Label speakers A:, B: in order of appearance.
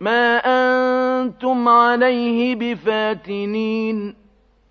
A: مَا أَنتُمْ عَلَيْهِ بِفَاتِنِينَ.